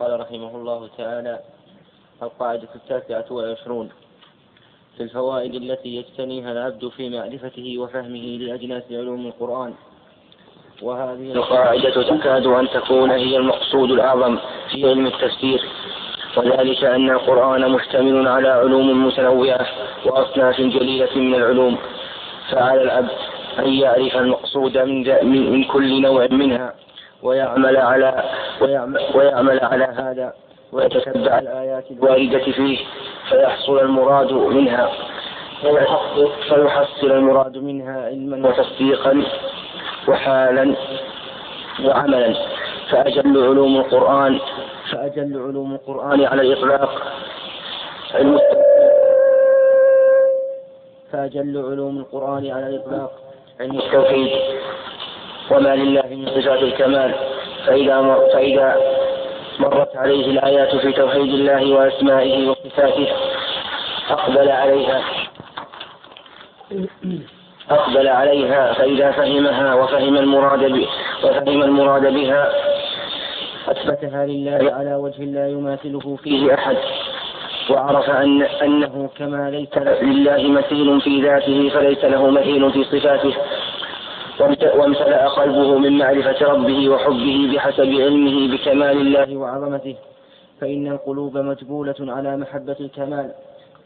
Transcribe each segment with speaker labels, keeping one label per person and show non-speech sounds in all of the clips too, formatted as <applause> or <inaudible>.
Speaker 1: قال رحمه الله تعالى القاعدة التاسعة والعشرون في الفوائد التي يجتنيها العبد في معرفته وفهمه لأجناس علوم القرآن. وهذه القاعدة تكاد أن تكون هي المقصود الأعظم في علم التفسير وذلك أن القرآن مشتمل على علوم متنوعة وأصناف جليلة من العلوم. فعلى العبد أن يعرف المقصود من, من كل نوع منها ويعمل على ويعمل, على هذا ويتتبع الآيات الواردة فيه فيحصل المراد منها. فيحصل المراد منها علما وتصديقا وحالا وعملا. فأجل علوم القرآن فأجل علوم القرآن على الإطلاق. فأجل علوم القرآن على الإطلاق. علم التوحيد. وما لله من صفات الكمال. فإذا مر فإذا مرت عليه الآيات في توحيد الله وأسمائه وصفاته أقبل عليها. أقبل عليها فإذا فهمها وفهم المراد وفهم المراد بها أثبتها لله على وجه لا يماثله فيه أحد. وعرف أن أنه كما ليس لله مثيل في ذاته فليس له مثيل في صفاته. وامتلأ قلبه من معرفة ربه وحبه بحسب علمه بكمال الله وعظمته فإن القلوب مجبولة على محبة الكمال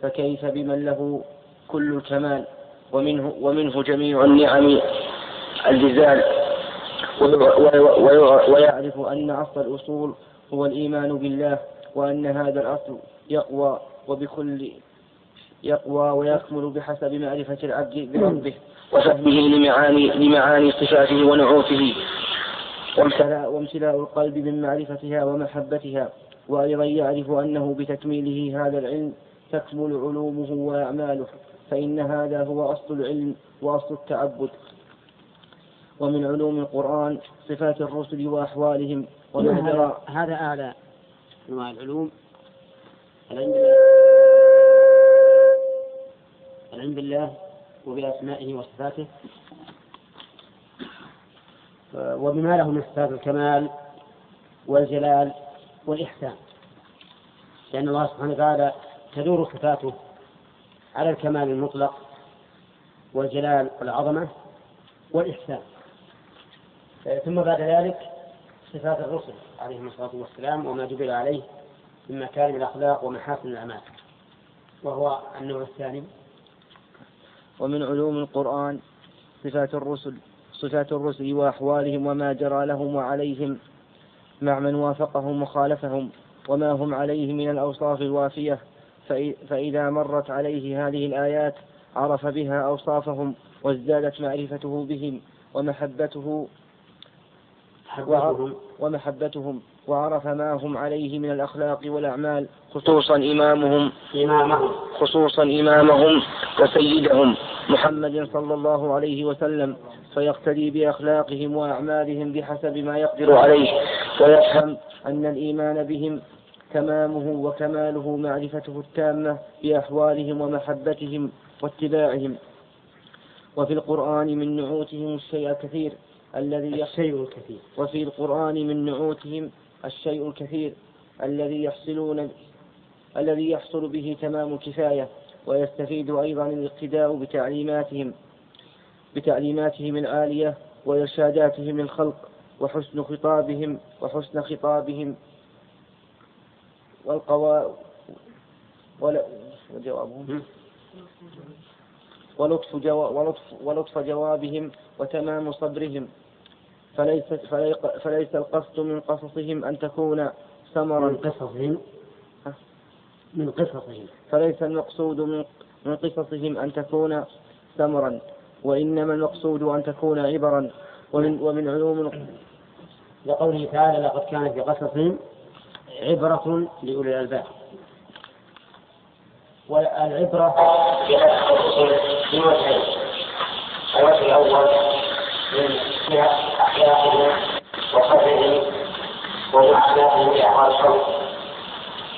Speaker 1: فكيف بمن له كل الكمال؟ ومنه, ومنه جميع النعم الجزال. ويعرف أن أصل الأصول هو الإيمان بالله وأن هذا الأصل يقوى وبكل يقوى ويكمل بحسب معرفة العبد بربه. وفهمه لمعاني لمعاني صفاته ونعوته. وامتلاء وامتلاء القلب من معرفتها ومحبتها وأيضا يعرف أنه بتكميله هذا العلم تكمل علومه وأعماله فإن هذا هو أصل العلم وأصل التعبد. ومن علوم القرآن صفات الرسل وأحوالهم
Speaker 2: وما هذا أعلى أنواع العلوم. العلم بالله وبأسمائه وصفاته. وبما له من صفات الكمال والجلال والإحسان. لأن الله سبحانه وتعالى تدور صفاته على الكمال المطلق والجلال والعظمة والإحسان. ثم بعد ذلك صفات الرسل عليهم الصلاة والسلام وما جبل عليه من مكارم الأخلاق ومحاسن الأعمال. وهو النوع الثاني.
Speaker 1: ومن علوم القرآن صفات الرسل صفات الرسل وأحوالهم وما جرى لهم وعليهم مع من وافقهم وخالفهم وما هم عليه من الأوصاف الوافية فإذا مرت عليه هذه الآيات عرف بها أوصافهم وازدادت معرفته بهم ومحبته ومحبتهم. وعرف ما هم عليه من الأخلاق والأعمال خصوصا إمامهم خصوصا إمامهم وسيدهم محمد صلى الله عليه وسلم فيقتدي بأخلاقهم وأعمالهم بحسب ما يقدر عليه ويفهم أن الإيمان بهم تمامه وكماله معرفته التامة بأحوالهم ومحبتهم واتباعهم. وفي القرآن من نعوتهم الشيء الكثير الذي
Speaker 2: الشيء الكثير.
Speaker 1: وفي القرآن من نعوتهم الشيء الكثير الذي يحصلون الذي يحصل به تمام الكفاية ويستفيد أيضا الإقتداء بتعليماتهم بتعليماتهم العالية وإرشاداتهم للخلق وحسن خطابهم وحسن خطابهم والقوا وجوابهم ولطف, جو... ولطف, ولطف جوابهم وتمام صبرهم. فليس, فليس القصد من قصصهم أن تكون ثمرا.
Speaker 2: من قصصهم. من قصصهم.
Speaker 1: فليس المقصود من قصصهم أن تكون ثمرا وإنما المقصود أن تكون عبرا. ومن, ومن علوم
Speaker 2: لقوله تعالى لقد كان في قصصهم عبرة لأولي الألباب. والعبرة في في وجهين الوجه الأول من أخلاقهم وصفهم ومعاملاتهم لأعمال الخلق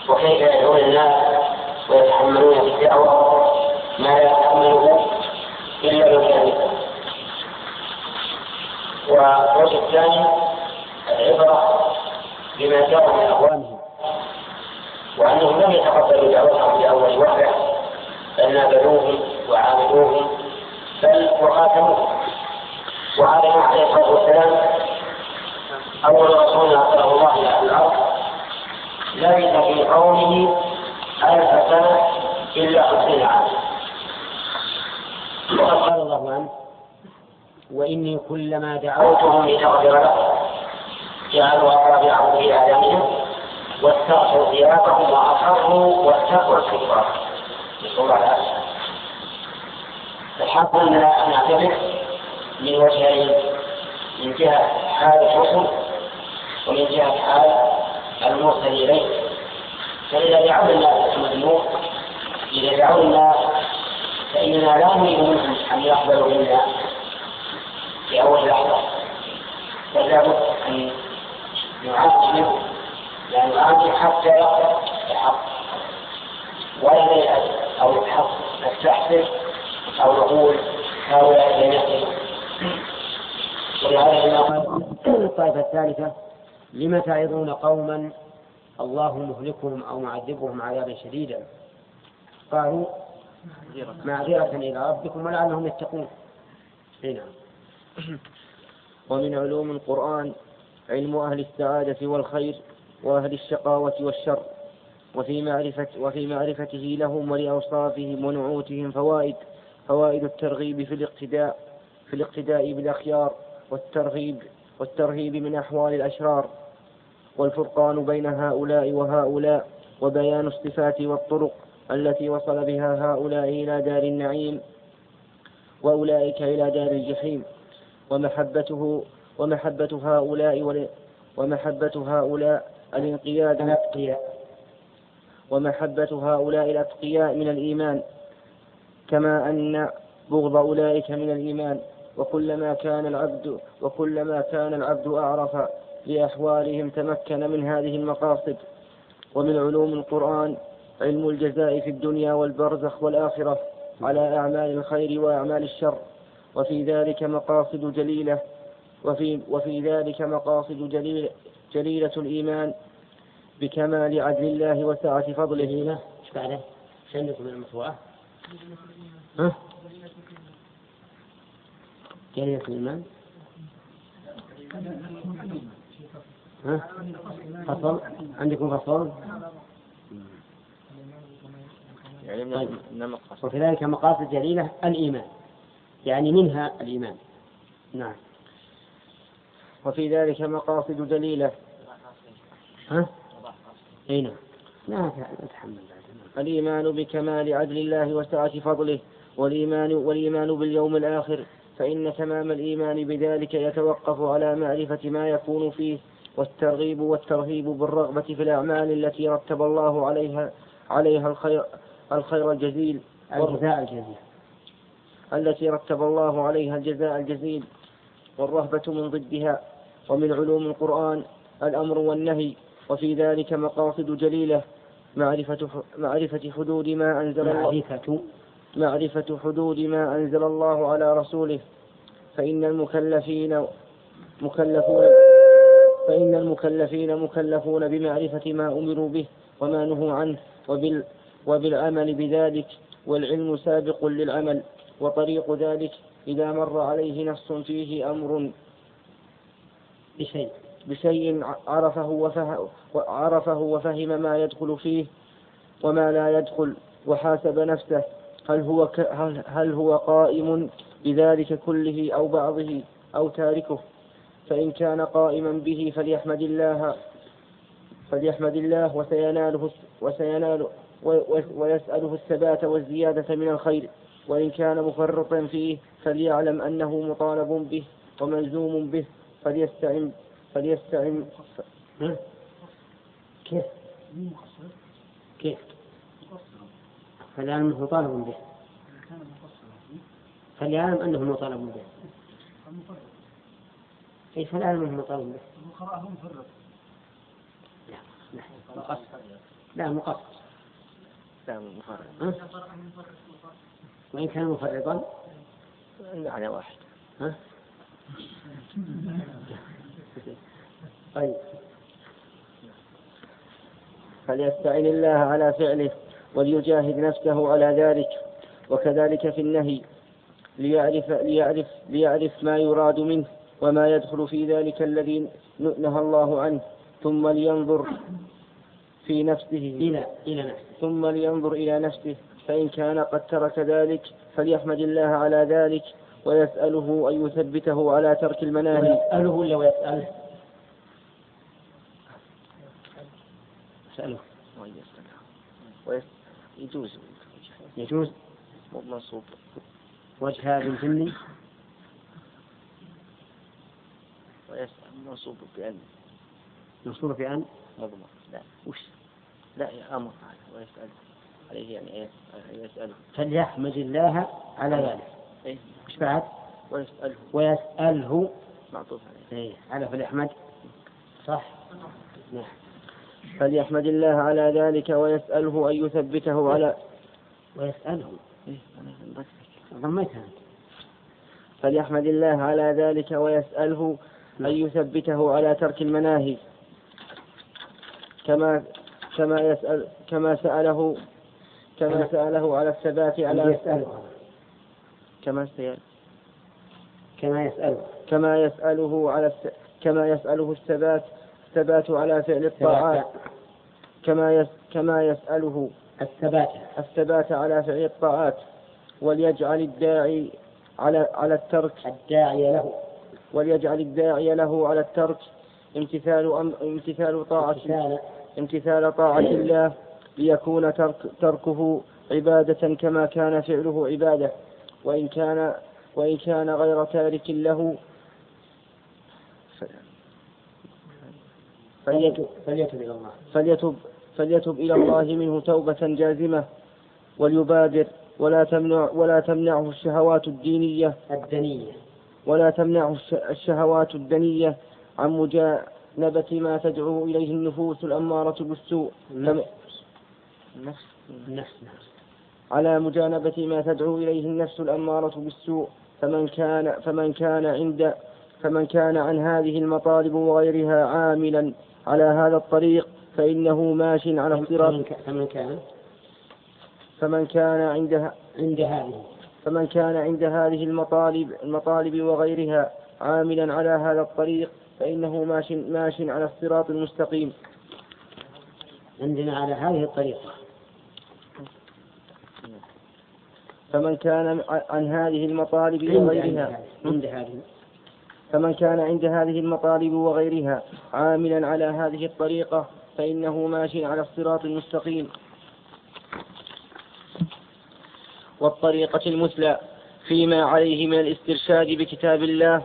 Speaker 2: وكيف يدعون الناس ويتحملون في الدعوة ما لا يتحمله إلا من كان والوجه الثاني العبرة بما جرى من أقوامهم وأنهم لم يتقبلوا دعوتهم أول وحدة بل نابلوهم وعاندوهم بل وقاتلوهم وآدم عليه الصلاة والسلام أول رسول أرسله الله إلى الأرض. لبث في قومه ألف سنة إلا خمسين عاما وقد قال الله عنه وإني كلما دعوتهم لتغفر لهم جعلوا أصابعهم في آذانهم واستغفروا ثيابهم وأصروا واستغفروا الكفار يقول على الحق أننا نعتبر من وجهين من جهة حال الرسل ومن جهة حال المرسل إليه. فإذا دعونا المذموم إذا دعونا فإننا لا نريد منهم أن يقبلوا منا في أول لحظة. بل لابد أن منه لا نعاني حتى يقبل الحق. ولا نيأس أو الحق نستحسن أو نقول هؤلاء لم يقبلوا الطائفة الثالثة لم تعظون قوما الله مهلكهم أو معذبهم عذابا شديدا؟ قالوا معذرة إلى ربكم ولعلهم يتقون. نعم.
Speaker 1: ومن علوم القرآن علم أهل السعادة والخير وأهل الشقاوة والشر وفي معرفة وفي معرفته لهم ولأوصافهم ونعوتهم فوائد فوائد الترغيب في الاقتداء في الاقتداء بالأخيار والترغيب والترهيب من أحوال الأشرار والفرقان بين هؤلاء وهؤلاء وبيان الصفات والطرق التي وصل بها هؤلاء إلى دار النعيم وأولئك إلى دار الجحيم. ومحبته ومحبة هؤلاء ومحبة هؤلاء الانقياد
Speaker 2: الأتقياء.
Speaker 1: ومحبة هؤلاء الأتقياء من الإيمان كما أن بغض أولئك من الإيمان. وكلما كان العبد وكلما كان العبد أعرف لأحوالهم تمكن من هذه المقاصد ومن علوم القرآن علم الجزاء في الدنيا والبرزخ والآخرة على أعمال الخير وأعمال الشر وفي ذلك مقاصد جليلة وفي, وفي ذلك مقاصد جليلة, جليلة الإيمان بكمال عدل الله وسعة فضله
Speaker 2: جليلة إيش بعده؟ إيش عندكم من المطبوعة؟
Speaker 1: ها؟
Speaker 2: جليلة الإيمان ها؟ فصل؟ عندكم فصل
Speaker 1: يعني طيب.
Speaker 2: وفي ذلك مقاصد جليلة الإيمان. يعني منها الإيمان. نعم.
Speaker 1: وفي ذلك مقاصد جليلة.
Speaker 2: ها؟ أي نعم. لا نتحمل
Speaker 1: الإيمان بكمال عدل الله وسعة فضله والإيمان والإيمان باليوم الآخر. فإن تمام الإيمان بذلك يتوقف على معرفة ما يكون فيه والترغيب والترهيب بالرغبة في الأعمال التي رتب الله عليها عليها الخير الخير الجزيل.
Speaker 2: الجزاء الجزيل.
Speaker 1: التي رتب الله عليها الجزاء الجزيل. والرهبة من ضدها. ومن علوم القرآن الأمر والنهي. وفي ذلك مقاصد جليلة. معرفة معرفة حدود ما أنزل الله.
Speaker 2: معرفة
Speaker 1: معرفة حدود ما أنزل الله على رسوله فإن المكلفين مكلفون فإن المكلفين مكلفون بمعرفة ما أمروا به وما نهوا عنه وبال وبالعمل بذلك والعلم سابق للعمل وطريق ذلك إذا مر عليه نص فيه أمر
Speaker 2: بشيء
Speaker 1: بشيء عرفه وفهم, عرفه وفهم ما يدخل فيه وما لا يدخل وحاسب نفسه هل هو ك هل, هل هو قائم بذلك كله أو بعضه أو تاركه فإن كان قائما به فليحمد الله فليحمد الله وسيناله وسينال ويسأله الثبات والزيادة من الخير وإن كان مفرطا فيه فليعلم أنه مطالب به وملزوم به فليستعن فليستعن
Speaker 2: كيف؟ كيف؟ فليعلم أنه مطالب به. فليعلم أنه مطالب به. أي فليعلم أنه مطالب به. لا لا. مقصر. لا مقصر.
Speaker 1: لا مفرط
Speaker 2: وإن كان مفرطا؟
Speaker 1: على واحد.
Speaker 2: ها؟ طيب.
Speaker 1: فليستعن الله على فعله. وليجاهد نفسه على ذلك وكذلك في النهي ليعرف, ليعرف, ليعرف ما يراد منه وما يدخل في ذلك الذي نهى الله عنه ثم لينظر في نفسه
Speaker 2: إلى إلى نفسه.
Speaker 1: ثم لينظر إلى نفسه فإن كان قد ترك ذلك فليحمد الله على ذلك ويسأله أن يثبته على ترك المناهي.
Speaker 2: ويسأله ولا ويسأله؟ يسأله
Speaker 1: يجوز.
Speaker 2: يجوز؟
Speaker 1: منصوب.
Speaker 2: وجه هذا الجني؟
Speaker 1: ويسأل. منصوب بأن.
Speaker 2: منصوب بأن؟
Speaker 1: مضمر لا. وش؟ لا يا أمر. ويسأل. عليه يعني إيه؟ يسأله
Speaker 2: فليحمد الله على ذلك.
Speaker 1: إيه.
Speaker 2: وش بعد؟
Speaker 1: ويسأله.
Speaker 2: ويسأله.
Speaker 1: معطوف عليه.
Speaker 2: إيه. على فليحمد. صح؟ نعم.
Speaker 1: فليحمد الله على ذلك ويسأله أن يثبته على
Speaker 2: ويسأله.
Speaker 1: إيه.
Speaker 2: ضميتها أنت
Speaker 1: فليحمد الله على ذلك ويسأله أن يثبته على ترك المناهي. كما كما يسأل كما سأله كما سأله على الثبات على
Speaker 2: يسأله.
Speaker 1: كما سيل
Speaker 2: كما يسأله.
Speaker 1: كما يسأله على الس... كما يسأله الثبات الثبات على فعل الطاعات. كما يس... كما يسأله
Speaker 2: الثبات.
Speaker 1: الثبات على فعل الطاعات. وليجعل الداعي على على الترك.
Speaker 2: الداعي له.
Speaker 1: وليجعل الداعي له على الترك. امتثال أم... امتثال طاعة.
Speaker 2: امتثال.
Speaker 1: امتثال طاعة الله. ليكون ترك تركه عبادة كما كان فعله عبادة. وإن كان وإن كان غير تارك له فليتب
Speaker 2: فليتب إلى الله.
Speaker 1: فليتب فليتب إلى الله منه توبة جازمة وليبادر ولا تمنع ولا تمنعه الشهوات الدينية
Speaker 2: الدنية.
Speaker 1: ولا تمنعه الش- الشهوات الدنية عن مجانبة ما تدعو إليه النفوس الأمارة بالسوء.
Speaker 2: النفس
Speaker 1: النفس
Speaker 2: النفس.
Speaker 1: على مجانبة ما تدعو إليه النفس الأمارة بالسوء. فمن كان فمن كان عند فمن كان عن هذه المطالب وغيرها عاملا على هذا الطريق فإنه ماش على الصراط.
Speaker 2: فمن كان؟
Speaker 1: فمن كان عندها
Speaker 2: عند هذه.
Speaker 1: فمن كان عند هذه المطالب المطالب وغيرها عاملا على هذا الطريق فإنه ماش ماش على الصراط المستقيم.
Speaker 2: عندنا على هذه الطريقة
Speaker 1: فمن كان عن هذه المطالب وغيرها.
Speaker 2: عند هذه.
Speaker 1: فمن كان عند هذه المطالب وغيرها عاملا على هذه الطريقة فإنه ماش على الصراط المستقيم. والطريقة المثلى فيما عليه من الاسترشاد بكتاب الله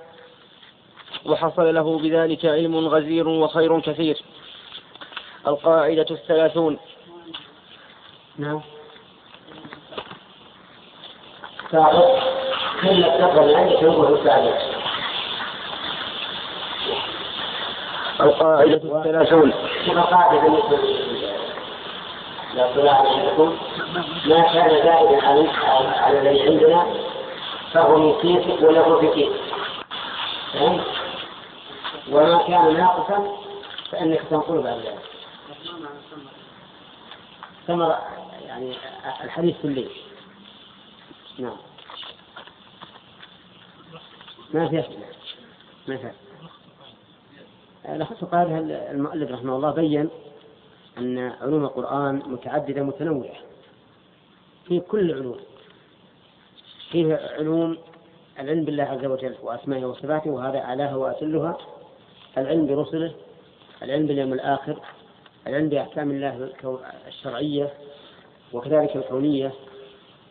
Speaker 1: وحصل له بذلك علم غزير وخير كثير. القاعدة الثلاثون.
Speaker 2: نعم. صادق كلمة تقبل عندك هو صادق
Speaker 1: القاعدة الثلاثون.
Speaker 2: كما قاعدة بالنسبة ما كان زائدا على على الذي عندنا فهو من وله في فهمت؟ وما كان ناقصا فإنك تنقل بعد ذلك. ثمر يعني الحديث الليل نعم. ما في أسئلة. ما في لخص قال المؤلف رحمه الله بين أن علوم القرآن متعددة متنوعة. في كل العلوم. فيه علوم العلم بالله عز وجل وأسمائه وصفاته وهذا أعلاها وأسلها العلم برسله العلم باليوم الآخر العلم بأحكام الله الشرعية وكذلك الكونية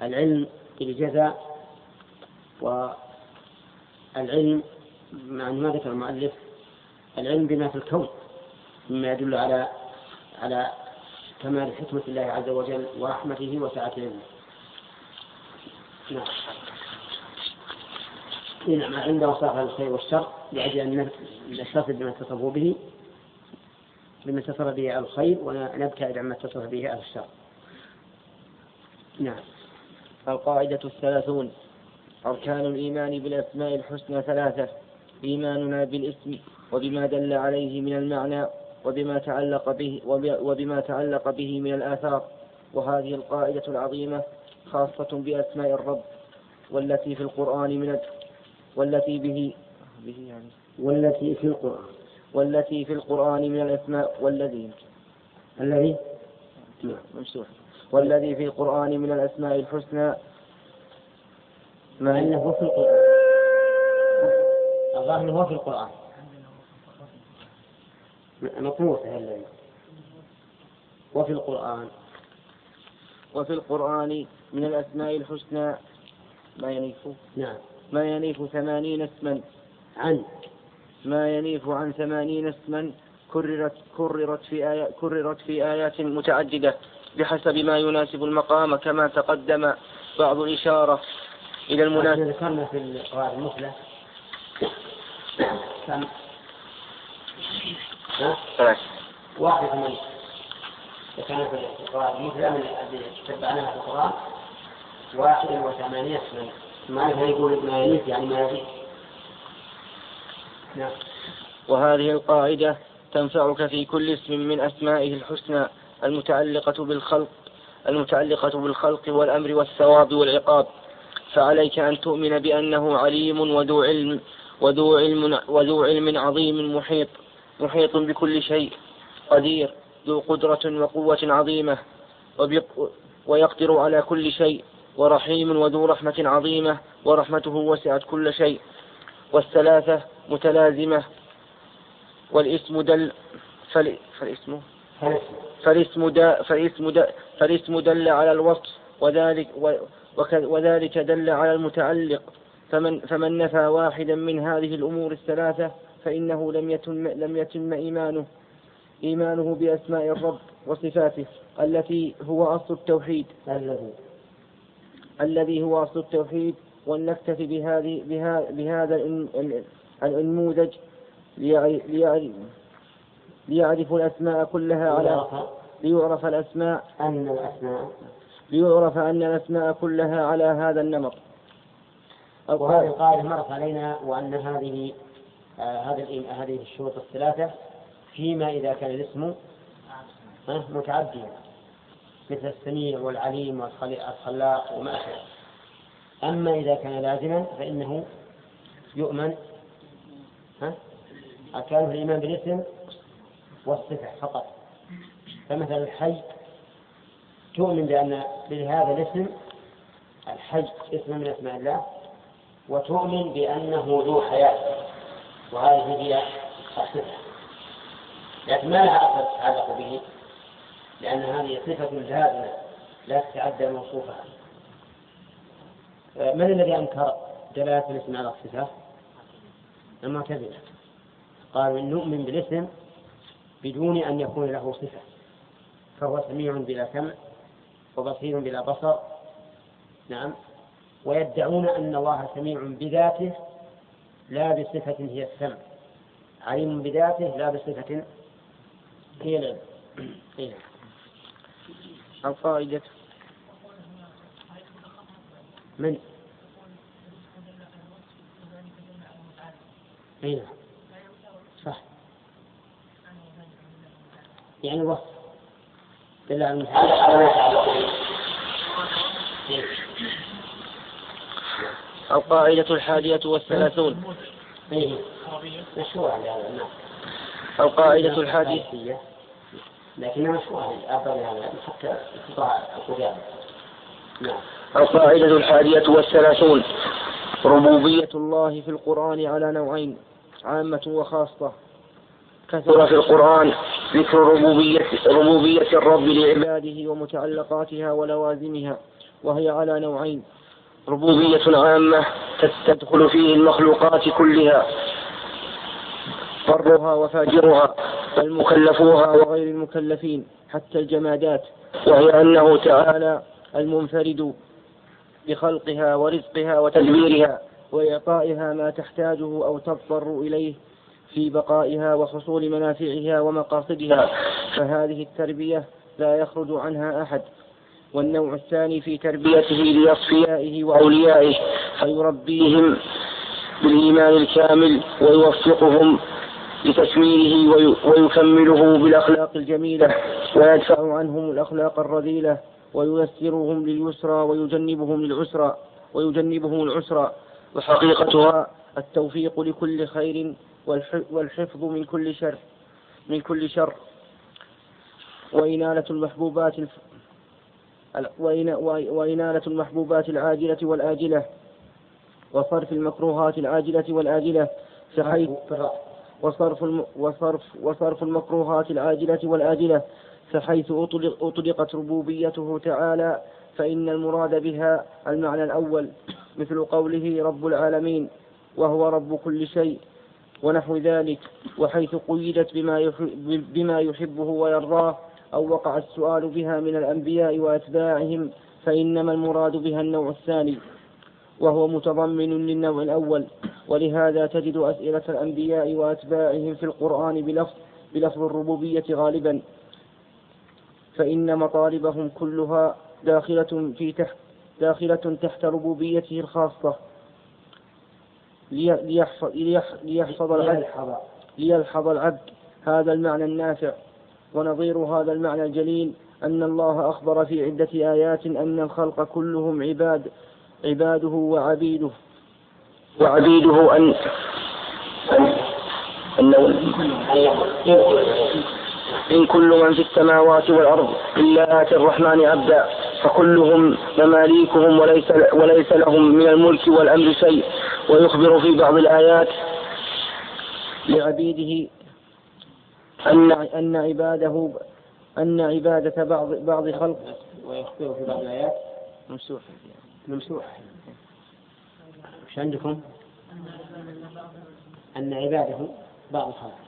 Speaker 2: العلم بالجزاء والعلم مع ما ذكر المؤلف العلم بما في الكون مما يدل على على كمال حكمة الله عز وجل ورحمته وسعة علمه. نعم. إيه نعم عنده صاحب الخير والشر لأجل أن نتصف بما اتصفوا به بما اتصف به الخير ونبتعد عما اتصف به الشر. نعم.
Speaker 1: القاعدة الثلاثون أركان الإيمان بالأسماء الحسنى ثلاثة إيماننا بالاسم وبما دل عليه من المعنى وبما تعلق به وبما تعلق به من الآثار وهذه القاعدة العظيمة خاصة بأسماء الرب والتي في القرآن من والتي به به يعني
Speaker 2: والتي في القرآن
Speaker 1: والتي في القرآن من الأسماء والذي
Speaker 2: الذي؟
Speaker 1: ممسوح والذي في القرآن من الأسماء الحسنى.
Speaker 2: ما أنه في القرآن الظاهر هو في القرآن. مطموسة الذي وفي القرآن.
Speaker 1: وفي القرآن من الأسماء الحسنى ما ينيف.
Speaker 2: نعم.
Speaker 1: ما ينيف ثمانين اسما.
Speaker 2: عن.
Speaker 1: ما ينيف عن ثمانين اسما كررت كررت في آيات كررت في آيات متعددة بحسب ما يناسب المقام كما تقدم بعض الإشارة إلى المناسب.
Speaker 2: ذكرنا في القواعد المثلى. ثلاث واحد من ذكرنا في القواعد المثلى من الذي تبعناها في القرآن؟ واحد وثمانية من ما يقول ما يليك يعني ما يزيد نعم.
Speaker 1: وهذه القاعدة تنفعك في كل اسم من أسمائه الحسنى المتعلقة بالخلق المتعلقة بالخلق والأمر والثواب والعقاب. فعليك أن تؤمن بأنه عليم وذو علم وذو علم وذو علم عظيم محيط. محيط بكل شيء قدير ذو قدرة وقوة عظيمة ويقدر على كل شيء ورحيم وذو رحمة عظيمة ورحمته وسعت كل شيء. والثلاثة متلازمة والاسم دل فالاسم؟ فالاسم دل فالاسم دل فالاسم دل على الوصف وذلك وذلك دل على المتعلق. فمن فمن نفى واحدا من هذه الأمور الثلاثة فإنه لم يتم لم يتم إيمانه إيمانه بأسماء الرب وصفاته التي هو أصل التوحيد.
Speaker 2: الذي.
Speaker 1: الذي هو أصل التوحيد ولنكتفي بهذه بهذا النموذج ليعرف الأسماء كلها على ليعرف الأسماء
Speaker 2: أن الأسماء.
Speaker 1: ليعرف أن الأسماء كلها على هذا النمط.
Speaker 2: وهذه القاعدة مرت علينا وأن هذه هذه هذه الشروط الثلاثة فيما إذا كان الاسم متعديا مثل السميع والعليم والخلاق وما أشبه. أما إذا كان لازما فإنه يؤمن ها أركانه الإيمان بالاسم والصفة فقط. فمثلا الحي تؤمن بأن بهذا الاسم الحي اسم من أسماء الله وتؤمن بأنه ذو حياة. وهذه هي الصفة. لكن ما لها أثر تتعلق به؟ لأن هذه صفة لازمة لا تتعدى موصوفها. من الذي أنكر دلالة الاسم على الصفة؟ المعتزلة قالوا إن نؤمن بالاسم بدون أن يكون له صفة. فهو سميع بلا سمع وبصير بلا بصر. نعم. ويدعون أن الله سميع بذاته لا بصفة هي السمع. عليم بذاته لا بصفة هي العلم.
Speaker 1: القاعدة
Speaker 2: من؟ أي نعم صح. يعني وصف. دل على
Speaker 1: القاعدة الحادية والثلاثون.
Speaker 2: أيه. مشروع نعم.
Speaker 1: القاعدة الحادية.
Speaker 2: لكنها مشروع حتى
Speaker 1: نعم. القاعدة الحادية والثلاثون. ربوبية الله في القرآن على نوعين عامة وخاصة. كثر في القرآن ذكر ربوبية ربوبية الرب لعباده ومتعلقاتها ولوازمها وهي على نوعين. ربوبية عامة تدخل فيه المخلوقات كلها. برها وفاجرها المكلفوها وغير المكلفين حتى الجمادات. وهي أنه تعالى المنفرد بخلقها ورزقها وتدبيرها وإعطائها ما تحتاجه أو تضطر إليه في بقائها وحصول منافعها ومقاصدها. فهذه التربية لا يخرج عنها أحد. والنوع الثاني في تربيته لأصفيائه وأوليائه فيربيهم بالإيمان الكامل ويوفقهم لتكميله ويكمله بالأخلاق الجميلة ويدفع عنهم الأخلاق الرذيلة وييسرهم لليسرى ويجنبهم للعسرى ويجنبهم العسرى. وحقيقتها التوفيق لكل خير والحفظ من كل شر من كل شر. وإنالة المحبوبات وإنالة المحبوبات العاجلة والآجلة وصرف المكروهات العاجلة والآجلة. فحيث وصرف وصرف وصرف المكروهات العاجلة والآجلة. فحيث أطلق أطلقت ربوبيته تعالى فإن المراد بها المعنى الأول مثل قوله رب العالمين وهو رب كل شيء ونحو ذلك. وحيث قيدت بما بما يحبه ويرضاه أو وقع السؤال بها من الأنبياء وأتباعهم فإنما المراد بها النوع الثاني وهو متضمن للنوع الأول. ولهذا تجد أسئلة الأنبياء وأتباعهم في القرآن بلفظ بلفظ الربوبية غالبا. فإن مطالبهم كلها داخلة في تحت داخلة تحت ربوبيته الخاصة. ليحفظ, ليحفظ العبد ليلحظ العبد. هذا المعنى النافع. ونظير هذا المعنى الجليل أن الله أخبر في عدة آيات أن الخلق كلهم عباد عباده وعبيده. وعبيده أن أنه إن كل من في السماوات والأرض إلا آتي الرحمن عبدا فكلهم مماليكهم وليس وليس لهم من الملك والأمر شيء. ويخبر في بعض الآيات لعبيده أن أن عباده أن عبادة بعض بعض خلق.
Speaker 2: ويخبر في بعض الآيات.
Speaker 1: ممسوح.
Speaker 2: ممسوح. وش عندكم؟ أن عباده بعض خلق.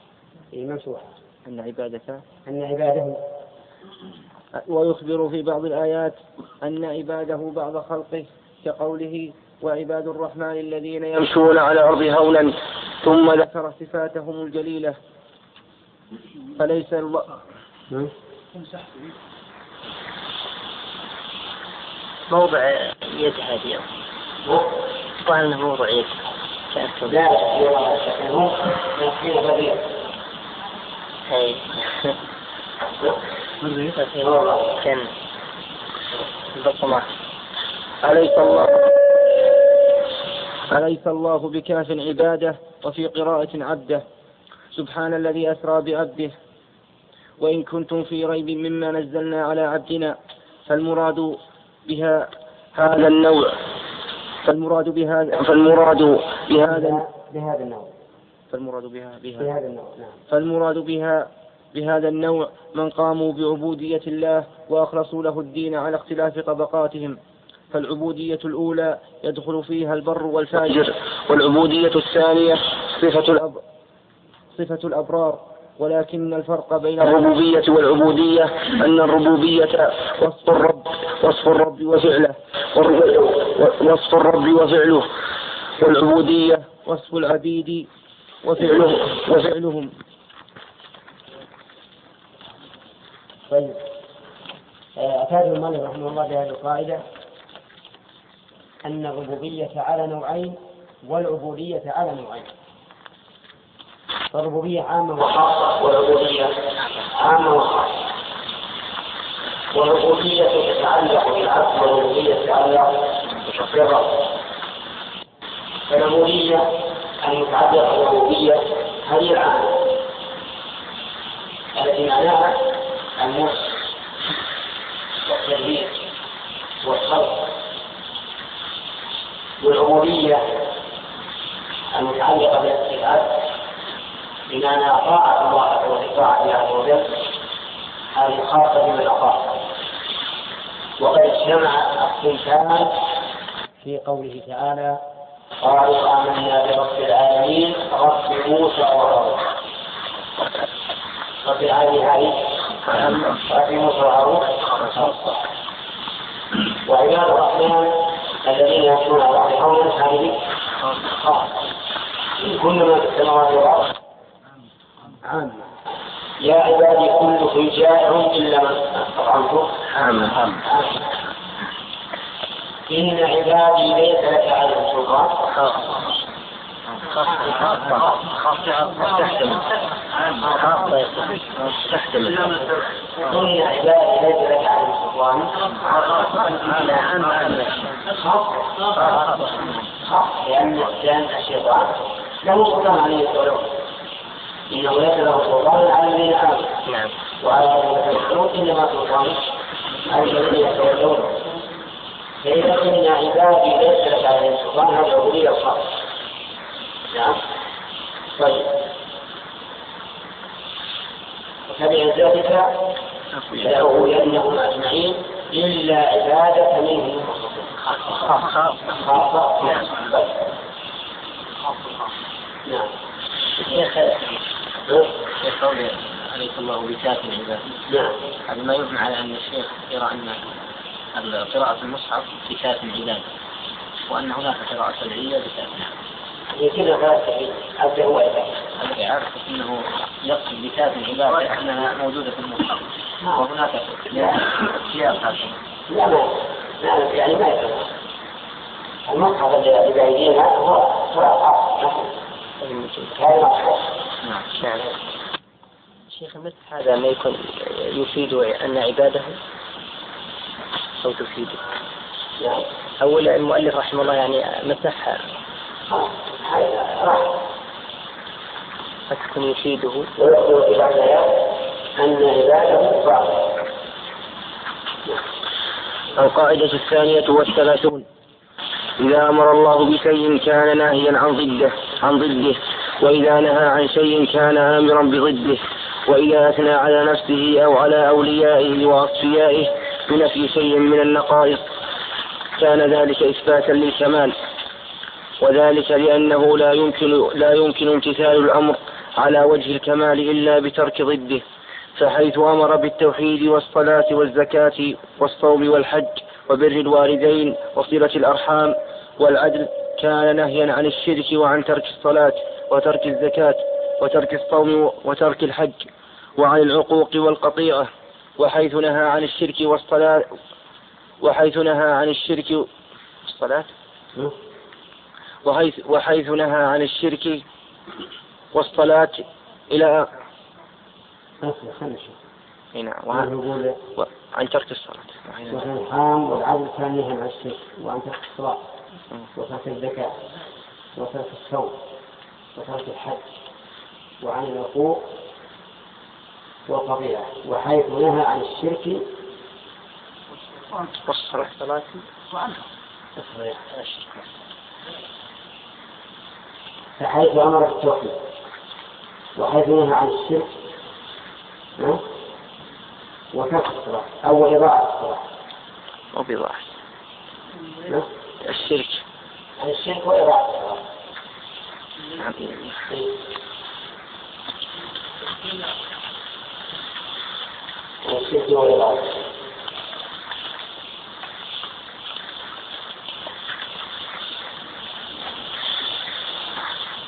Speaker 2: إيه ممسوح.
Speaker 1: أن عبادة.
Speaker 2: أن عباده.
Speaker 1: ويخبر في بعض الآيات أن عباده بعض خلقه كقوله وعباد الرحمن الذين يمشون على الأرض هونا ثم ذكر صفاتهم الجليلة. فليس الله
Speaker 3: موضع يد هذه قال انه موضع يد
Speaker 2: لا
Speaker 3: اي كان.
Speaker 1: أليس الله؟ أليس الله بكاف عباده وفي قراءة عبده؟ سبحان الذي أسرى بعبده. وإن كنتم في ريب مما نزلنا على عبدنا فالمراد بها هذا النوع. فالمراد بهذا فالمراد بهذا
Speaker 2: بهذا النوع.
Speaker 1: فالمراد بها بها
Speaker 2: بهذا النوع نعم.
Speaker 1: فالمراد بها بهذا النوع من قاموا بعبودية الله وأخلصوا له الدين على اختلاف طبقاتهم. فالعبودية الأولى يدخل فيها البر والفاجر. والعبودية الثانية صفة الأب صفة الأبرار ولكن الفرق بين الربوبية والعبودية أن الربوبية وصف الرب وصف الرب وفعله وصف الرب وفعله والعبودية وصف العبيد وفعله وفعلهم.
Speaker 2: طيب. أفاد المؤلف رحمه الله بهذه القاعدة أن الربوبية على نوعين والعبودية على نوعين. فالربوبية عامة وخاصة. والعبودية عامة وخاصة. والربوبية تتعلق بالعبد والربوبية تتعلق بالرب. فالعبودية أن يتعلق بالربوبية هذه العامة التي معناها الملك والتدبير والخلق والعبودية المتعلقة بالصفات بمعنى طاعة الله وطاعة عز وجل هذه خاصة بمن أطاع وقد اجتمع الصنفان في قوله تعالى قالوا آمنا برب العالمين رب موسى وهارون. رب العالمين هذه رب موسى وهارون؟ وعباد الرحمن الذين يمشون على الأرض هذه خاصة. كل ما في السماوات والأرض عام يا عبادي كلكم جائع إلا من أطعمته عام إن عبادي ليس لك عليهم سلطان
Speaker 3: تحتمل
Speaker 2: إن عبادي ليس لك عليهم سلطان
Speaker 3: لا أم أم
Speaker 2: لأن لأن الشيطان له سلطان عليه الصلاة إنه ليس له سلطان على الذين آمنوا.
Speaker 3: نعم.
Speaker 2: وعلى الذين يتوكلون إنما سلطان على الذين يتولون فإذا قلنا عبادي ليس لك عليهم سلطان هذا العبودية الخاصة نعم. طيب. فبعزتك لأغوينهم أجمعين. إلا عبادك منهم.
Speaker 3: خاصة.
Speaker 2: خاصة. نعم. نعم.
Speaker 3: شيخ
Speaker 1: شيخ قوله عليك الله بكاف عباده
Speaker 2: نعم
Speaker 1: هذا ما يبنى على أن الشيخ يرى أن قراءة المصحف بكاف عباده وأن هناك قراءة شرعية بكاف
Speaker 2: يمكن ثلاثة عبد هو
Speaker 1: الذي عرف أنه يقصد بكاف عباده أنها موجودة في المصحف وهناك سياق
Speaker 2: لا ما يعني ما يفهم المصحف الذي بأيدينا هو هو هذا مصحف
Speaker 1: نعم
Speaker 3: نعم شيخ مثل هذا ما يكون يفيد أن عباده أو تفيده.
Speaker 2: نعم
Speaker 3: أول المؤلف رحمه الله يعني مسحها فتكون يفيده.
Speaker 2: ويقول إلى أن عباده ضعف
Speaker 1: القاعدة الثانية والثلاثون إذا أمر الله بشيء كان ناهيا عن ضده عن ضده. وإذا نهى عن شيء كان آمرا بضده وإذا أثنى على نفسه أو على أوليائه وأصفيائه بنفي شيء من النقائص كان ذلك إثباتا للكمال وذلك لأنه لا يمكن لا يمكن امتثال الأمر على وجه الكمال إلا بترك ضده فحيث أمر بالتوحيد والصلاة والزكاة والصوم والحج وبر الوالدين وصلة الأرحام والعدل كان نهيا عن الشرك وعن ترك الصلاة وترك الزكاة وترك الصوم وترك الحج وعن العقوق والقطيعة وحيث نهى عن الشرك والصلاة وحيث نهى عن الشرك الصلاة؟ وحيث, وحيث نهى عن الشرك والصلاة إلى
Speaker 2: نشوف
Speaker 1: أي نعم وعن, وعن ترك الصلاة.
Speaker 2: وفي الحام والعدل كان عن الشرك وعن ترك الصلاة وترك الزكاة وترك الصوم. وترك الحج وعن العقوق والقطيعة وحيث نهى عن الشرك
Speaker 1: والصلاة
Speaker 3: صلاة
Speaker 2: فحيث أمر بالتوحيد وحيث نهى عن الشرك؟ وترك الصلاة أو إضاعة الصلاة
Speaker 1: وبضاعة
Speaker 2: ها؟
Speaker 1: الشرك
Speaker 2: عن الشرك وإضاعة الصلاة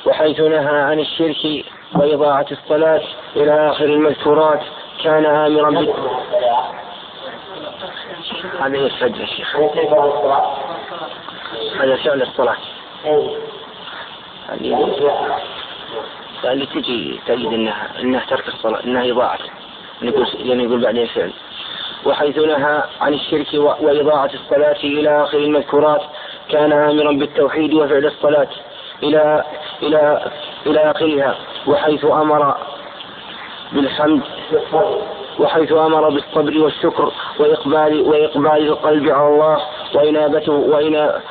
Speaker 1: وحيث نهى عن الشرك وإضاعة الصلاة إلى آخر المذكورات كان آمرا بال هذا هي السجدة يا شيخ
Speaker 2: عن الشرك وعن الصلاة
Speaker 1: هذا فعل الصلاة.
Speaker 2: أي.
Speaker 1: اللي, تجي تجد انها إنها ترك الصلاة إنها إضاعة. نقول يعني يقول بعدين فعل؟ وحيث نهى عن الشرك و- وإضاعة الصلاة إلى آخر المذكورات كان آمرا بالتوحيد وفعل الصلاة إلى إلى إلى آخرها وحيث أمر بالحمد وحيث أمر بالصبر والشكر وإقبال وإقبال القلب على الله وإنابته وإنا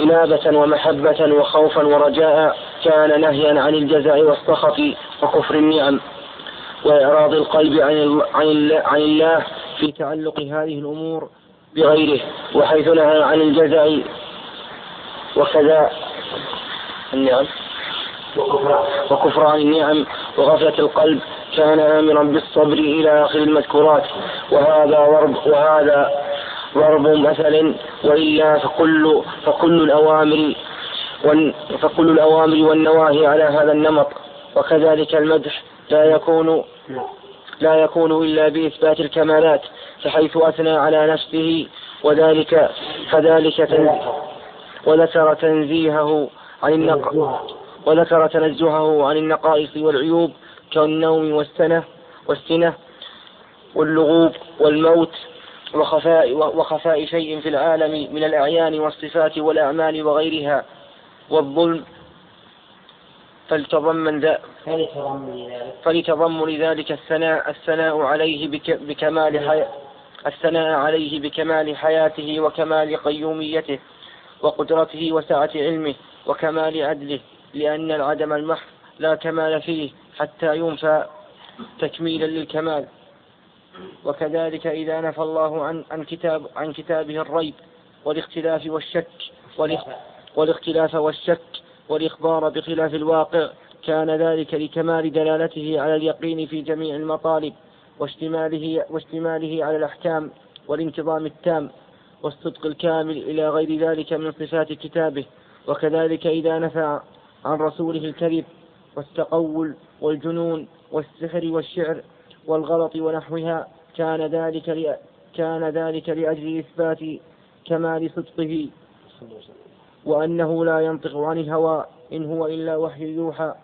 Speaker 1: إنابة ومحبة وخوفا ورجاء كان نهيا عن الجزع والسخط وكفر النعم وإعراض القلب عن عن ال- عن الله في تعلق هذه الأمور بغيره وحيث نهى عن الجزع وكذا النعم. وكفران النعم وغفلة القلب كان آمرا بالصبر إلى آخر المذكورات. وهذا ضرب وهذا ضرب مثل وإلا فكل فكل الأوامر فكل الأوامر والنواهي على هذا النمط. وكذلك المدح لا يكون لا يكون إلا بإثبات الكمالات فحيث أثنى على نفسه وذلك فذلك وذكر تنزيهه عن النق... وذكر تنزهه عن النقائص والعيوب كالنوم والسنة والسنة واللغوب والموت وخفاء, وخفاء شيء في العالم من الأعيان والصفات والأعمال وغيرها والظلم. فلتضمن ذا فلتضمن ذلك الثناء الثناء عليه بكمال الثناء عليه بكمال حياته وكمال قيوميته وقدرته وسعة علمه وكمال عدله لأن العدم المحض لا كمال فيه حتى ينفى تكميلا للكمال. وكذلك إذا نفى الله عن عن كتاب عن كتابه الريب والاختلاف والشك والاختلاف والشك والإخبار بخلاف الواقع كان ذلك لكمال دلالته على اليقين في جميع المطالب واشتماله واشتماله على الأحكام والانتظام التام والصدق الكامل إلى غير ذلك من صفات كتابه. وكذلك إذا نفى عن رسوله الكذب والتقول والجنون والسحر والشعر والغلط ونحوها كان ذلك كان ذلك لأجل إثبات كمال صدقه. وأنه لا ينطق عن الهوى إن هو إلا وحي يوحى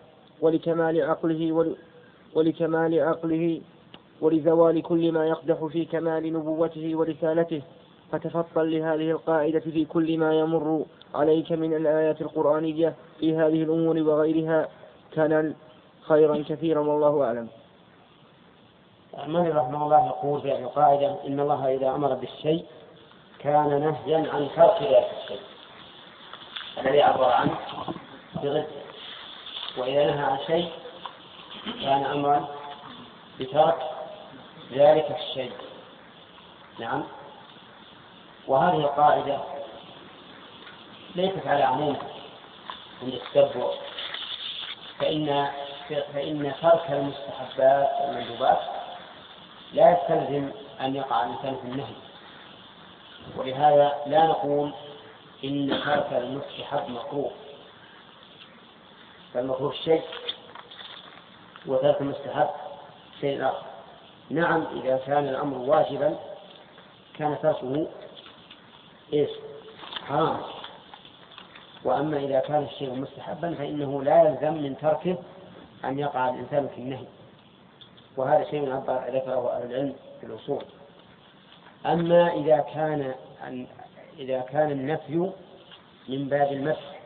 Speaker 1: ولكمال عقله ولكمال عقله ولزوال كل ما يقدح في كمال نبوته ورسالته. فتفصل لهذه القاعدة في كل ما يمر عليك من الآيات القرآنية في هذه الأمور وغيرها. كان خيرا كثيرا والله أعلم.
Speaker 2: المؤلف رحمه الله يقول في القاعدة إن الله إذا أمر بالشيء كان نهيا عن ترك ذلك الشيء. الذي عبر عنه بضده وإذا نهى عن شيء كان أمرا بترك ذلك الشيء. نعم. وهذه القاعدة ليست على عموم عند التتبع فإن فإن ترك المستحبات والمندوبات لا يستلزم أن يقع الإنسان في النهي. ولهذا لا نقول إن ترك المستحب مكروه. فالمكروه شيء وترك المستحب شيء آخر. نعم إذا كان الأمر واجبا كان تركه إيش؟ حرام. وأما إذا كان الشيء مستحبا فإنه لا يلزم من تركه أن يقع الإنسان في النهي. وهذا شيء ذكره أهل العلم في الأصول. أما إذا كان إذا كان النفي من باب المسح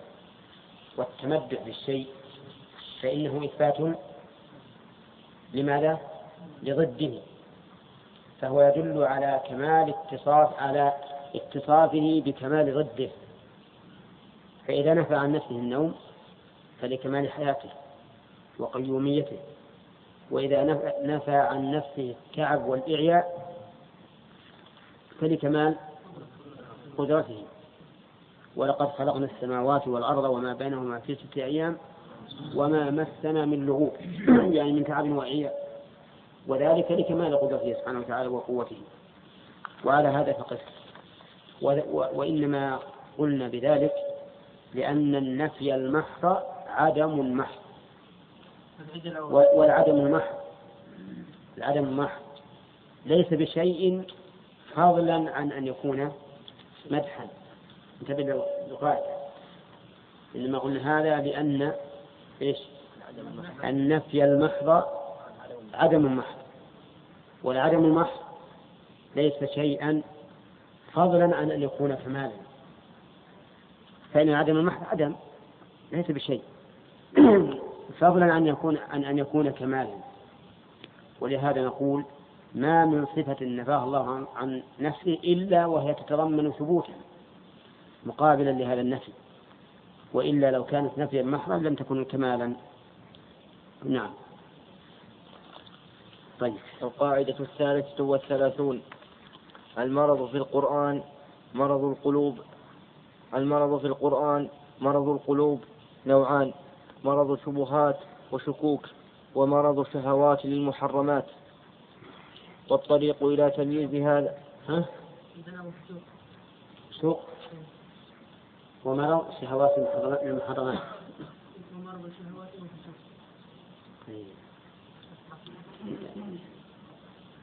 Speaker 2: والتمدح بالشيء فإنه إثبات لماذا؟ لضده. فهو يدل على كمال اتصاف على اتصافه بكمال ضده. فإذا نفى عن نفسه النوم فلكمال حياته وقيوميته. وإذا نفى عن نفسه التعب والإعياء فلكمال قدرته. ولقد خلقنا السماوات والأرض وما بينهما في ستة أيام وما مسنا من لغوب <clears throat> يعني من تعب وإعياء. وذلك لكمال قدرته سبحانه وتعالى وقوته. وعلى هذا فقس. وإنما قلنا بذلك لأن النفي المحض عدم محض والعدم المحض. العدم المحض. ليس بشيء فضلا عن أن يكون مدحا. انتبه للقاعدة إنما قلنا هذا لأن إيش؟ النفي المحض عدم محض والعدم المحض ليس شيئا فضلا عن أن يكون كمالا. فإن عدم المحض عدم ليس بشيء. <clears throat> فضلا عن يكون عن أن يكون كمالا. ولهذا نقول ما من صفة نفاها الله عن نفسه إلا وهي تتضمن ثبوتا مقابلا لهذا النفي. وإلا لو كانت نفيا محضا لم تكن كمالا. نعم.
Speaker 1: طيب. القاعدة الثالثة والثلاثون. المرض في القرآن مرض القلوب. المرض في القرآن مرض القلوب نوعان. مرض شبهات وشكوك ومرض شهوات للمحرمات. والطريق إلى تمييز هذا ها؟
Speaker 2: سوق ومرض شهوات المحرمات ومرض شهوات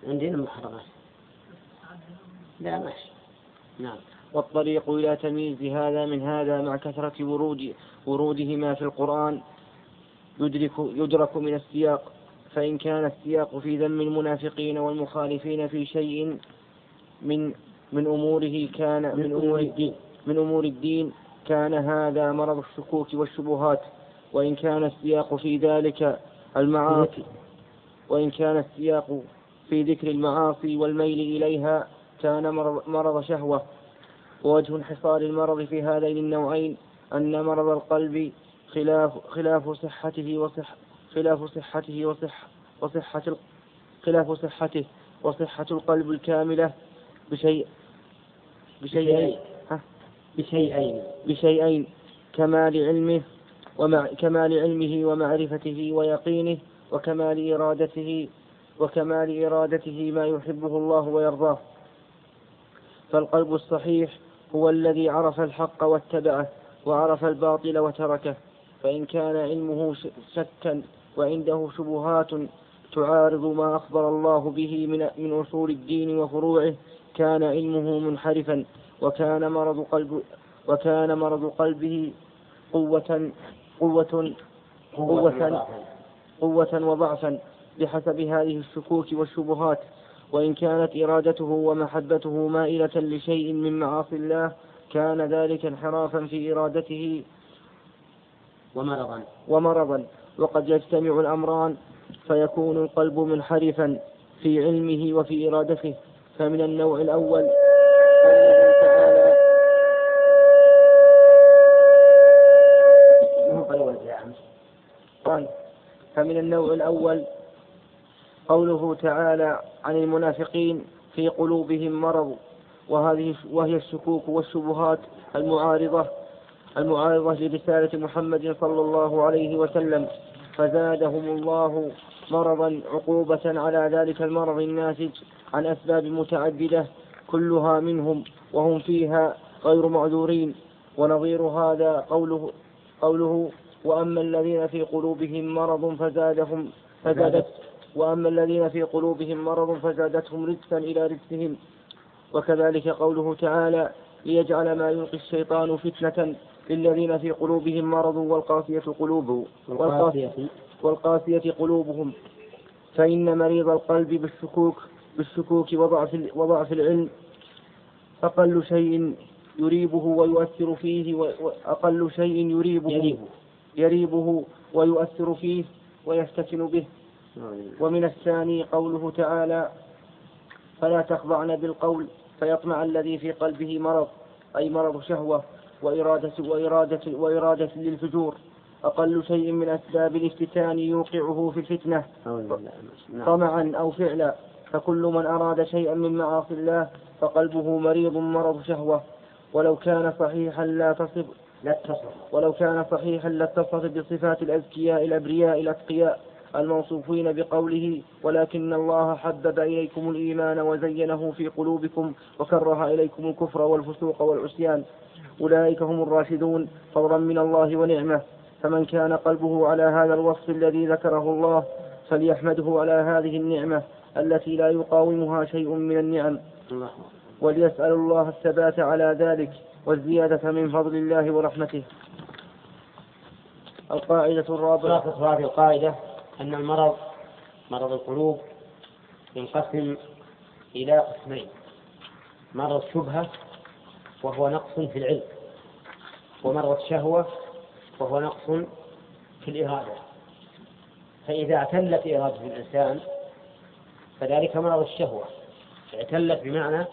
Speaker 2: عندنا محرمات. لا ماشي. نعم.
Speaker 1: والطريق إلى تمييز هذا من هذا مع كثرة ورود ورودهما في القرآن. يدرك, يدرك من السياق فإن كان السياق في ذم المنافقين والمخالفين في شيء من من أموره كان من أمور الدين من أمور الدين كان هذا مرض الشكوك والشبهات. وإن كان السياق في ذلك المعاصي وإن كان السياق في ذكر المعاصي والميل إليها كان مرض, مرض شهوة. ووجه انحصار المرض في هذين النوعين أن مرض القلب خلاف خلاف صحته وصح خلاف صحته وصح وصحة خلاف صحته وصحة القلب الكاملة بشيء بشيئين
Speaker 2: بشيئين.
Speaker 1: بشيئين كمال علمه ومع كمال علمه ومعرفته ويقينه وكمال إرادته وكمال إرادته ما يحبه الله ويرضاه. فالقلب الصحيح هو الذي عرف الحق واتبعه وعرف الباطل وتركه فإن كان علمه شكا وعنده شبهات تعارض ما أخبر الله به من من أصول الدين وفروعه كان علمه منحرفا وكان مرض قلب وكان مرض قلبه قوة قوة قوة قوة وضعفا بحسب هذه الشكوك والشبهات. وإن كانت إرادته ومحبته مائلة لشيء من معاصي الله كان ذلك انحرافا في إرادته.
Speaker 2: ومرضا.
Speaker 1: ومرضا. وقد يجتمع الأمران فيكون القلب منحرفا في علمه وفي إرادته. فمن النوع الأول فمن النوع الأول قوله تعالى عن المنافقين في قلوبهم مرض وهذه وهي الشكوك والشبهات المعارضة المعارضة لرسالة محمد صلى الله عليه وسلم. فزادهم الله مرضا عقوبة على ذلك المرض الناتج عن أسباب متعددة كلها منهم وهم فيها غير معذورين. ونظير هذا قوله قوله وأما الذين في قلوبهم مرض فزادهم فزادت وأما الذين في قلوبهم مرض فزادتهم رجسا إلى رجسهم. وكذلك قوله تعالى ليجعل ما يلقي الشيطان فتنة للذين في قلوبهم مرض والقاسية قلوبهم والقاسية, والقاسية قلوبهم. فإن مريض القلب بالشكوك بالشكوك وضعف وضعف العلم أقل شيء يريبه ويؤثر فيه وأقل شيء يريبه يريبه, ويؤثر فيه ويفتتن به. ومن الثاني قوله تعالى فلا تخضعن بالقول فيطمع الذي في قلبه مرض أي مرض شهوة وإرادة وإرادة وإرادة للفجور. أقل شيء من أسباب الافتتان يوقعه في الفتنة. نعم. طمعا أو فعلا. فكل من أراد شيئا من معاصي الله فقلبه مريض مرض شهوة. ولو كان صحيحا لا تصف لا ولو كان صحيحا لاتصف بصفات الأذكياء الأبرياء الأتقياء. الموصوفين بقوله ولكن الله حبب إليكم الإيمان وزينه في قلوبكم وكره إليكم الكفر والفسوق والعصيان. أولئك هم الراشدون فضلا من الله ونعمة. فمن كان قلبه على هذا الوصف الذي ذكره الله فليحمده على هذه النعمة التي لا يقاومها شيء من النعم. وليسأل الله الثبات على ذلك والزيادة من فضل الله ورحمته. القاعدة الرابعة.
Speaker 2: هذه القاعدة أن المرض مرض القلوب ينقسم إلى قسمين. مرض شبهة وهو نقص في العلم ومرض شهوة وهو نقص في الإرادة. فإذا اعتلت إرادة الإنسان فذلك مرض الشهوة. اعتلت بمعنى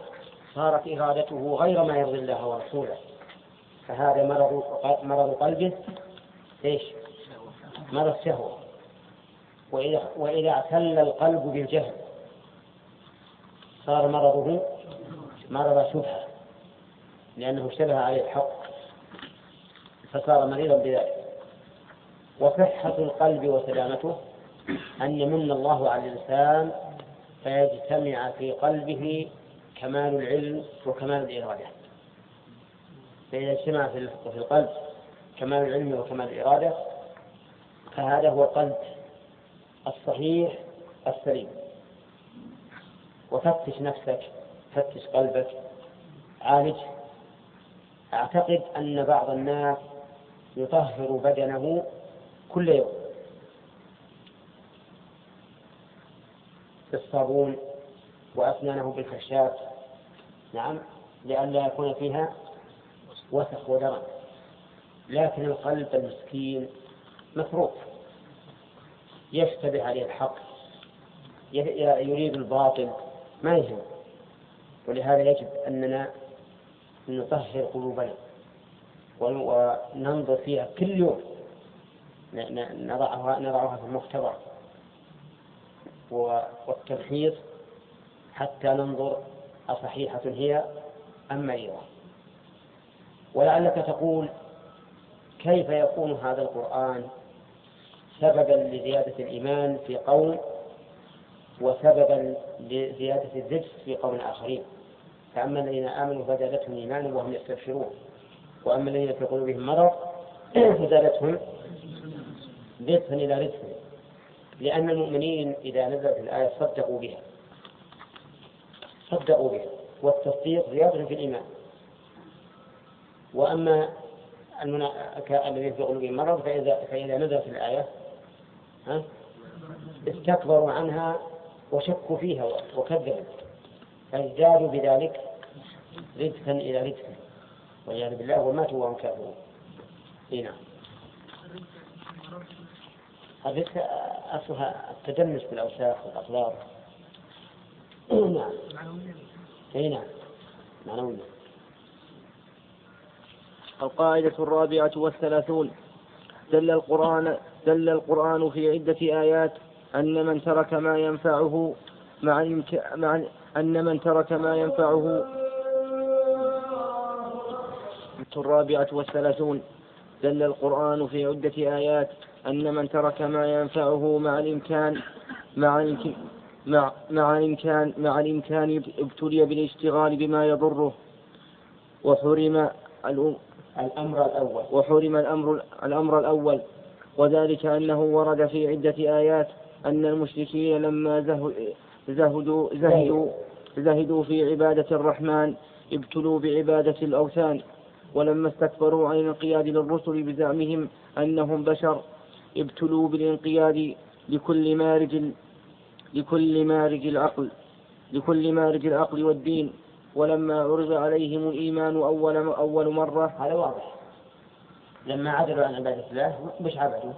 Speaker 2: صارت إرادته غير ما يرضي الله ورسوله. فهذا مرض مرض قلبه إيش؟ مرض شهوة وإذا وإذا اعتل القلب بالجهل صار مرضه مرض شبهة لأنه اشتبه عليه الحق فصار مريضا بذلك. وصحة القلب وسلامته أن يمن الله على الإنسان فيجتمع في قلبه كمال العلم وكمال الإرادة. فإذا اجتمع في القلب كمال العلم وكمال الإرادة فهذا هو القلب. الصحيح السليم. وفتش نفسك فتش قلبك عالجه. أعتقد أن بعض الناس يطهر بدنه كل يوم. بالصابون وأسنانه بالكشاف نعم لئلا يكون فيها وسخ ودرن لكن القلب المسكين مفروض. يشتبه عليه الحق يريد الباطل ما يهم. ولهذا يجب أننا نطهر قلوبنا وننظر فيها كل يوم. نضعها نضعها في المختبر والتمحيص حتى ننظر أصحيحة هي أم مريضة. ولعلك تقول كيف يكون هذا القرآن؟ سببا لزيادة الإيمان في قوم وسببا لزيادة الرجس في قوم آخرين فأما الذين آمنوا فزادتهم إيمانا وهم يستبشرون. وأما الذين في قلوبهم مرض <clears throat> فزادتهم رزقا إلى رزق لأن المؤمنين إذا نزلت الآية صدقوا بها. صدقوا بها. والتصديق زيادة في الإيمان. وأما الذين في قلوبهم مرض فإذا فإذا نزلت الآية استكبروا عنها وشكوا فيها وكذبوا. فازدادوا بذلك رزقا إلى رزق والعياذ بالله وماتوا وهم كافرون. نعم. الرزق أصلها التدنس بالأوساخ والأقدار <clears throat> نعم. أي نعم. معنوية.
Speaker 1: القاعدة الرابعة والثلاثون. دل القرآن دل القرآن في عدة آيات أن من ترك ما ينفعه مع, مع أن من ترك ما ينفعه الرابعة والثلاثون. دل القرآن في عدة آيات أن من ترك ما ينفعه مع الإمكان مع الإمكان مع مع الإمكان مع الإمكان ابتلي بالاشتغال بما يضره. وحرم
Speaker 2: الأمر الأول.
Speaker 1: وحرم الأمر الأمر الأول. وذلك أنه ورد في عدة آيات أن المشركين لما زهدوا زهدوا زهدوا في عبادة الرحمن ابتلوا بعبادة الأوثان ولما استكبروا عن الانقياد للرسل بزعمهم أنهم بشر ابتلوا بالانقياد لكل مارج لكل مارج العقل لكل مارج العقل والدين ولما عرض عليهم الإيمان أول أول مرة.
Speaker 2: هذا واضح. لما عدلوا عن عبادة الله مش عبدوا.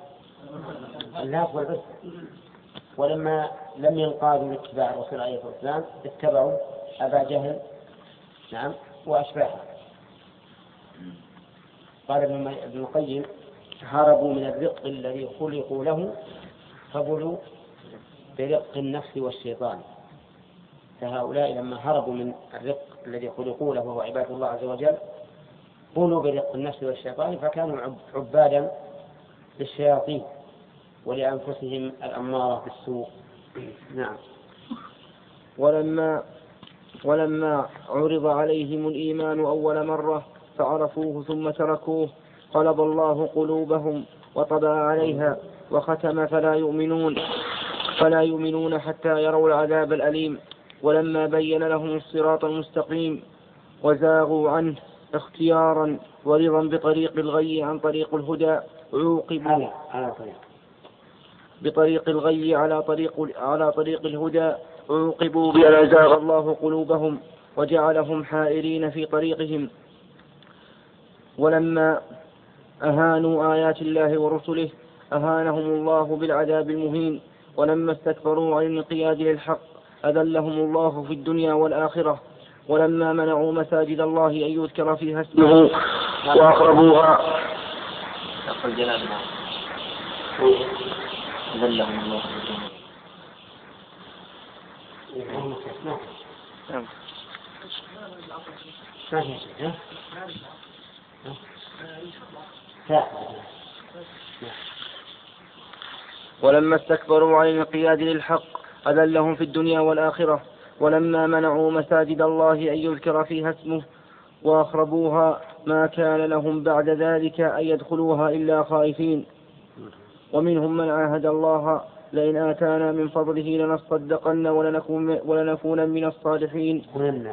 Speaker 2: اللات والعزى ولما لم ينقادوا لاتباع الرسول عليه الصلاة والسلام اتبعوا أبا جهل نعم وأشباهه. قال ابن القيم هربوا من الرق الذي خلقوا له فبلوا برق النفس والشيطان. فهؤلاء لما هربوا من الرق الذي خلقوا له وهو عباد الله عز وجل بلوا برق النفس والشيطان فكانوا عبادا للشياطين ولأنفسهم الأمارة بالسوء <clears throat> نعم.
Speaker 1: ولما ولما عرض عليهم الإيمان أول مرة فعرفوه ثم تركوه قلب الله قلوبهم وطبع عليها وختم فلا يؤمنون فلا يؤمنون حتى يروا العذاب الأليم. ولما بين لهم الصراط المستقيم وزاغوا عنه اختيارا ورضا بطريق الغي عن طريق الهدى. عوقبوا.
Speaker 2: على طريق.
Speaker 1: بطريق الغي على طريق على طريق الهدى. عوقبوا. بأن زاغ الله قلوبهم وجعلهم حائرين في طريقهم. ولما أهانوا آيات الله ورسله أهانهم الله بالعذاب المهين. ولما استكبروا عن الانقياد للحق أذلهم الله في الدنيا والآخرة. ولما منعوا مساجد الله أن يذكر فيها اسمه. وأخربوها
Speaker 3: ذلهم الله في الدنيا
Speaker 2: نعم.
Speaker 1: ولما استكبروا عن الانقياد للحق أذلهم في الدنيا والآخرة. ولما منعوا مساجد الله أن يذكر فيها اسمه وأخربوها ما كان لهم بعد ذلك أن يدخلوها إلا خائفين. ومنهم من عاهد الله لئن آتانا من فضله لنصدقن ولنكون, من الصالحين.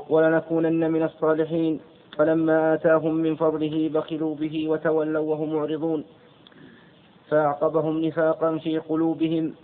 Speaker 1: ولنكونن من الصالحين. فلما آتاهم من فضله بخلوا به وتولوا وهم معرضون. فأعقبهم نفاقا في قلوبهم